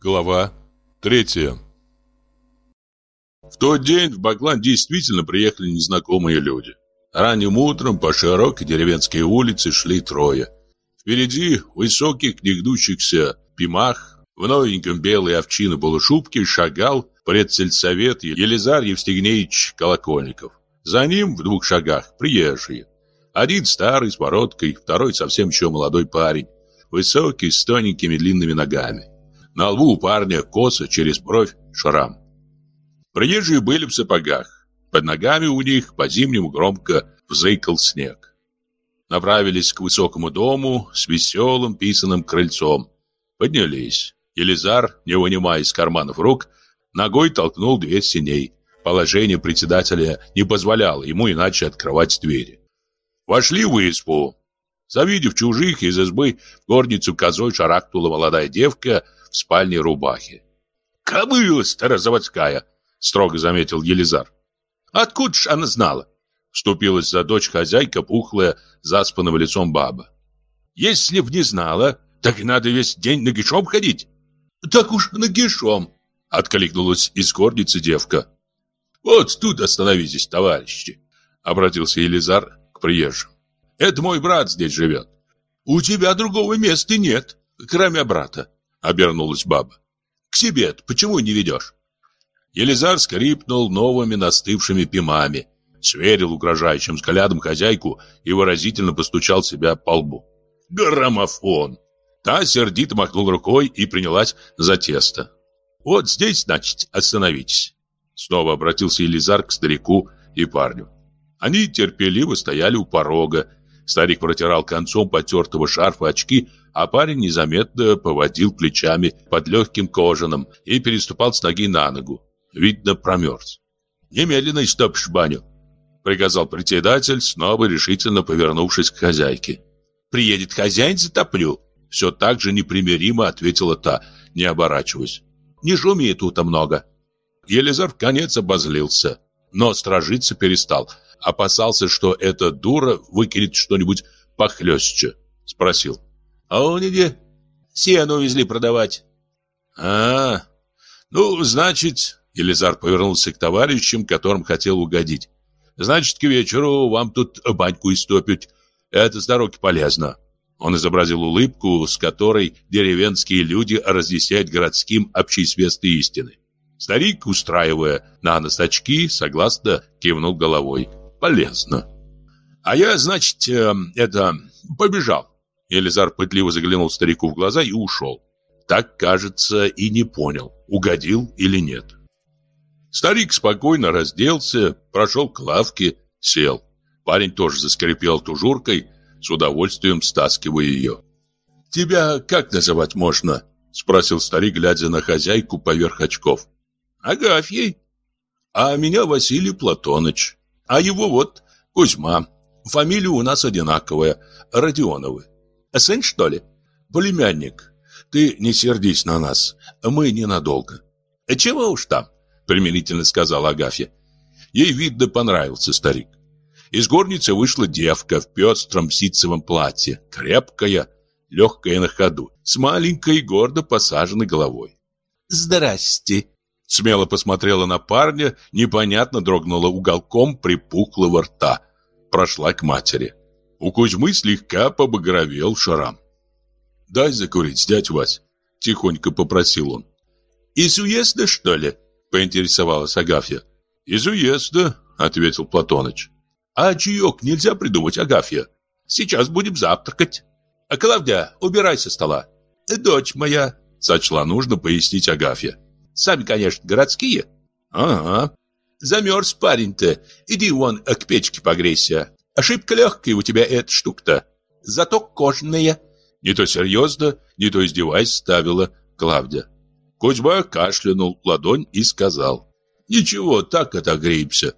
Глава третья В тот день в Баклан действительно приехали незнакомые люди. Ранним утром по широкой деревенской улице шли трое. Впереди высоких, негнущихся пимах, в новеньком белой овчины полушубке шагал предсельсовет Елизар Евстигнеевич Колокольников. За ним в двух шагах приезжие. Один старый с бородкой, второй совсем еще молодой парень, высокий, с тоненькими длинными ногами. На лбу у парня коса через бровь шрам. Приезжие были в сапогах. Под ногами у них по-зимнему громко взыкал снег. Направились к высокому дому с веселым писаным крыльцом. Поднялись. Елизар, не вынимая из карманов рук, ногой толкнул дверь синей. Положение председателя не позволяло ему иначе открывать двери. Вошли в избу. Завидев чужих из избы, в горницу козой шарахнула молодая девка в спальне. «Кобыла старозаводская!» — строго заметил Елизар. «Откуда ж она знала?» — вступилась за дочь хозяйка, пухлая, заспанного лицом баба. «Если б не знала, так и надо весь день нагишом ходить». «Так уж нагишом!» — откликнулась из горницы девка. «Вот тут остановитесь, товарищи!» — обратился Елизар к приезжим. «Это мой брат здесь живет». «У тебя другого места нет, кроме брата», — обернулась баба. «К себе почему не ведешь?» Елизар скрипнул новыми настывшими пимами, сверил угрожающим взглядом хозяйку и выразительно постучал себя по лбу. «Граммофон!» Та сердито махнула рукой и принялась за тесто. «Вот здесь, значит, остановитесь!» Снова обратился Елизар к старику и парню. Они терпеливо стояли у порога. Старик протирал концом потертого шарфа очки, а парень незаметно поводил плечами под легким кожаным и переступал с ноги на ногу. Видно, промерз. «Немедленно истопишь баню», — приказал председатель, снова решительно повернувшись к хозяйке. «Приедет хозяин, затоплю», — все так же непримиримо ответила та, не оборачиваясь. «Не шуми тут много». Елизар в конец обозлился, но стражиться перестал. Опасался, что эта дура выкинет что-нибудь похлеще. Спросил. «А он где?» «Сено увезли продавать». «А, ну, значит, Елизар повернулся к товарищам, которым хотел угодить. «Значит, к вечеру вам тут баньку истопить. Это с дороги полезно». Он изобразил улыбку, с которой деревенские люди разъясняют городским общеизвестные истины. Старик, устраивая на нос очки, согласно кивнул головой. «Полезно». «А я, значит, э, это, побежал». Елизар пытливо заглянул старику в глаза и ушел. Так, кажется, и не понял, угодил или нет. Старик спокойно разделся, прошел к лавке, сел. Парень тоже заскрипел тужуркой, с удовольствием стаскивая ее. «Тебя как называть можно?» — спросил старик, глядя на хозяйку поверх очков. «Агафьей». «А меня Василий Платоныч. А его вот Кузьма. Фамилия у нас одинаковая, Родионовы. Сын, что ли?» «Племянник. Ты не сердись на нас, мы ненадолго». «Чего уж там?» примирительно сказала Агафья. Ей, видно, понравился старик. Из горницы вышла девка в пестром ситцевом платье, крепкая, легкая на ходу, с маленькой гордо посаженной головой. «Здрасте!» Смело посмотрела на парня, непонятно дрогнула уголком припухлого рта. Прошла к матери. У Кузьмы слегка побагровел шрам. «Дай закурить, дядь Вась», — тихонько попросил он. «Из уезда, что ли?» поинтересовалась Агафья. «Из уезда», — ответил Платоныч. «А чаек нельзя придумать, Агафья? Сейчас будем завтракать. А Клавдия, убирай со стола». «Дочь моя», — сочла нужно пояснить Агафья. «Сами, конечно, городские». «Ага». «Замерз парень-то. Иди вон к печке погрейся. Ошибка легкая у тебя эта штука-то. Зато кожаная». Не то серьезно, не то издеваясь ставила Клавдия. Кузьма кашлянул ладонь и сказал. «Ничего, так отогреемся».